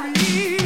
for you.